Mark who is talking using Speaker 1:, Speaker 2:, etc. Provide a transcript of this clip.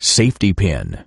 Speaker 1: Safety pin.